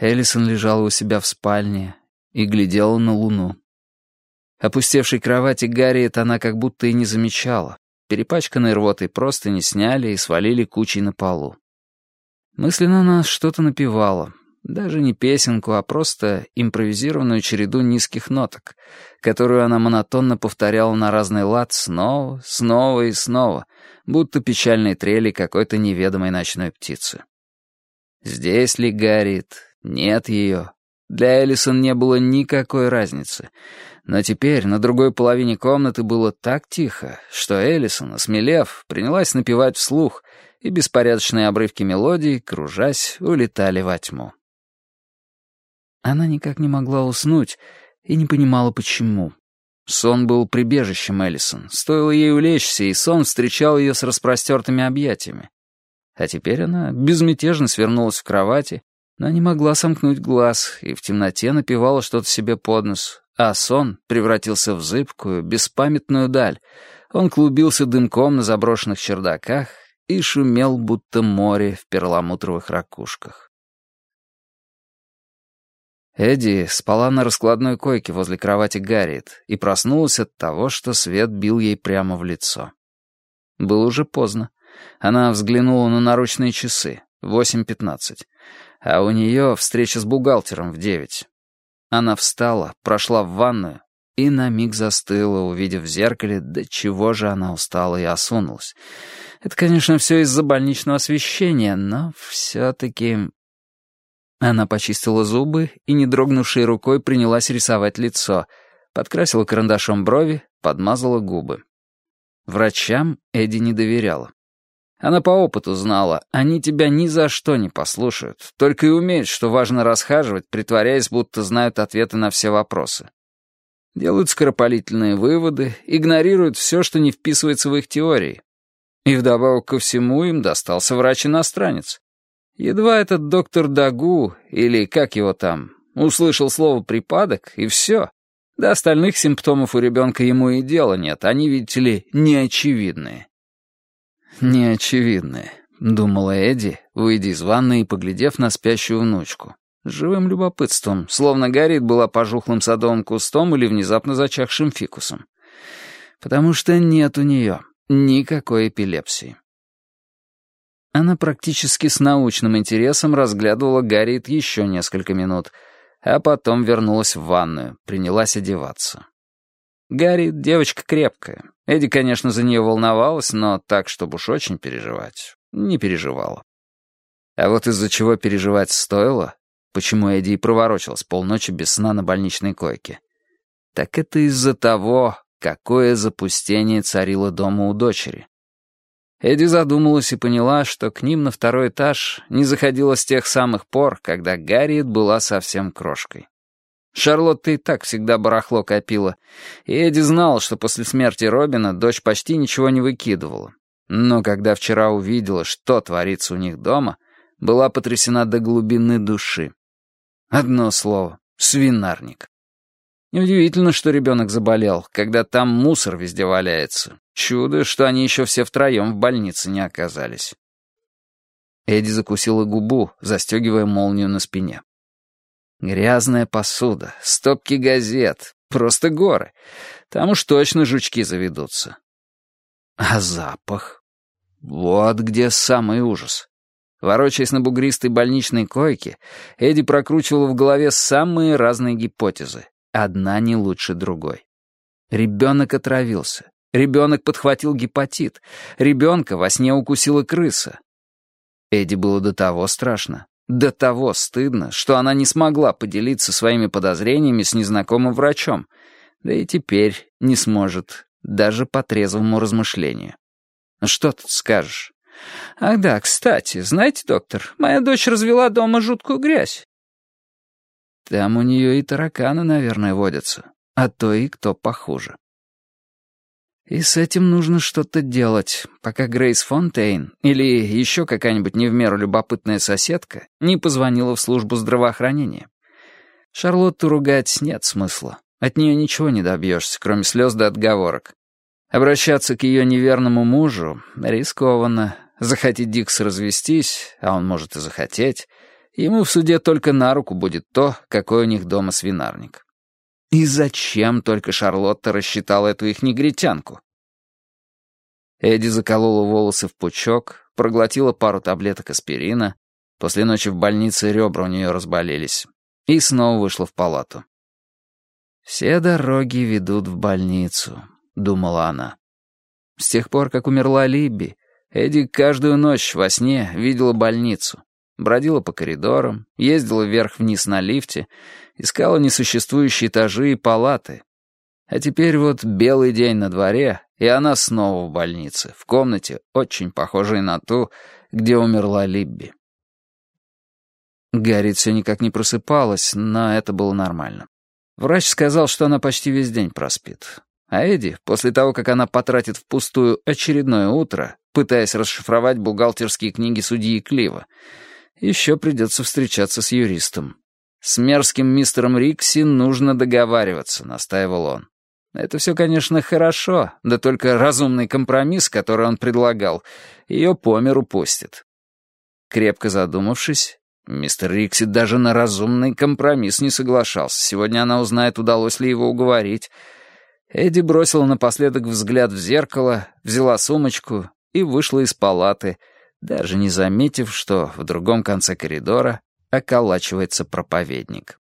Эллисон лежала у себя в спальне и глядела на луну. Опустевшей кровати Гарриет она как будто и не замечала. Перепачканные рвотой просто не сняли и свалили кучей на полу. Мысленно она что-то напевала. Даже не песенку, а просто импровизированную череду низких ноток, которую она монотонно повторяла на разный лад снова, снова и снова, будто печальные трели какой-то неведомой ночной птицы. Здесь ли Гарриет? Нет ее. Для Эллисон не было никакой разницы. Но теперь на другой половине комнаты было так тихо, что Эллисон, осмелев, принялась напевать вслух, и беспорядочные обрывки мелодий, кружась, улетали во тьму. Она никак не могла уснуть и не понимала, почему. Сон был прибежищем Эллисон. Стоило ей улечься, и сон встречал ее с распростертыми объятиями. А теперь она безмятежно свернулась в кровати, но не могла сомкнуть глаз и в темноте напевала что-то себе под нос, а сон превратился в зыбкую, беспамятную даль. Он клубился дымком на заброшенных чердаках и шумел, будто море в перламутровых ракушках. Эдди спала на раскладной койке возле кровати Гарриет и проснулась от того, что свет бил ей прямо в лицо. Было уже поздно. Она взглянула на наручные часы. Восемь пятнадцать. А у нее встреча с бухгалтером в девять. Она встала, прошла в ванную и на миг застыла, увидев в зеркале, до чего же она устала и осунулась. Это, конечно, все из-за больничного освещения, но все-таки она почистила зубы и, не дрогнувшей рукой, принялась рисовать лицо, подкрасила карандашом брови, подмазала губы. Врачам Эдди не доверяла. Она по опыту знала, они тебя ни за что не послушают, только и умеют, что важно расхаживать, притворяясь, будто знают ответы на все вопросы. Делают скоропалительные выводы, игнорируют все, что не вписывается в их теории. И вдобавок ко всему им достался врач-иностранец. Едва этот доктор Дагу, или как его там, услышал слово «припадок», и все. До остальных симптомов у ребенка ему и дела нет, они, видите ли, неочевидные. «Неочевидные», — думала Эдди, выйдя из ванны и поглядев на спящую внучку. С живым любопытством, словно горит была пожухлым садовым кустом или внезапно зачахшим фикусом. Потому что нет у нее никакой эпилепсии. Она практически с научным интересом разглядывала Гарриет еще несколько минут, а потом вернулась в ванную, принялась одеваться. Гарриет девочка крепкая. Эдди, конечно, за нее волновалась, но так, чтобы уж очень переживать, не переживала. А вот из-за чего переживать стоило, почему Эдди и проворочилась полночи без сна на больничной койке, так это из-за того, какое запустение царило дома у дочери. Эдди задумалась и поняла, что к ним на второй этаж не заходила с тех самых пор, когда Гарриет была совсем крошкой. Шарлотта и так всегда барахло копила, и Эдди знала, что после смерти Робина дочь почти ничего не выкидывала. Но когда вчера увидела, что творится у них дома, была потрясена до глубины души. Одно слово — свинарник. Неудивительно, что ребенок заболел, когда там мусор везде валяется. Чудо, что они еще все втроем в больнице не оказались. Эдди закусила губу, застегивая молнию на спине. Грязная посуда, стопки газет, просто горы. Там уж точно жучки заведутся. А запах? Вот где самый ужас. Ворочаясь на бугристой больничной койке, Эдди прокручивала в голове самые разные гипотезы. Одна не лучше другой. Ребенок отравился. Ребенок подхватил гепатит. Ребенка во сне укусила крыса. Эдди было до того страшно, до того стыдно, что она не смогла поделиться своими подозрениями с незнакомым врачом, да и теперь не сможет, даже по трезвому размышлению. Что тут скажешь? Ах да, кстати, знаете, доктор, моя дочь развела дома жуткую грязь. Там у нее и тараканы, наверное, водятся, а то и кто похуже. И с этим нужно что-то делать, пока Грейс Фонтейн или еще какая-нибудь не в меру любопытная соседка не позвонила в службу здравоохранения. Шарлотту ругать нет смысла. От нее ничего не добьешься, кроме слез до отговорок. Обращаться к ее неверному мужу рискованно. Захотит Дикс развестись, а он может и захотеть, Ему в суде только на руку будет то, какой у них дома свинарник. И зачем только Шарлотта рассчитала эту их негритянку? Эдди заколола волосы в пучок, проглотила пару таблеток аспирина. После ночи в больнице ребра у нее разболелись. И снова вышла в палату. «Все дороги ведут в больницу», — думала она. С тех пор, как умерла Либби, Эдди каждую ночь во сне видела больницу. Бродила по коридорам, ездила вверх-вниз на лифте, искала несуществующие этажи и палаты. А теперь вот белый день на дворе, и она снова в больнице, в комнате, очень похожей на ту, где умерла Либби. Гарри все никак не просыпалась, но это было нормально. Врач сказал, что она почти весь день проспит. А Эдди, после того, как она потратит впустую очередное утро, пытаясь расшифровать бухгалтерские книги судьи Клива, еще придется встречаться с юристом. С мерзким мистером Рикси нужно договариваться, настаивал он. Это все, конечно, хорошо, да только разумный компромисс, который он предлагал, ее по миру пустит. Крепко задумавшись, мистер Рикси даже на разумный компромисс не соглашался. Сегодня она узнает, удалось ли его уговорить. Эдди бросила напоследок взгляд в зеркало, взяла сумочку и вышла из палаты, даже не заметив, что в другом конце коридора околачивается проповедник.